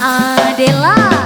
Adela.